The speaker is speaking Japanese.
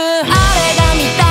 あれが見たい。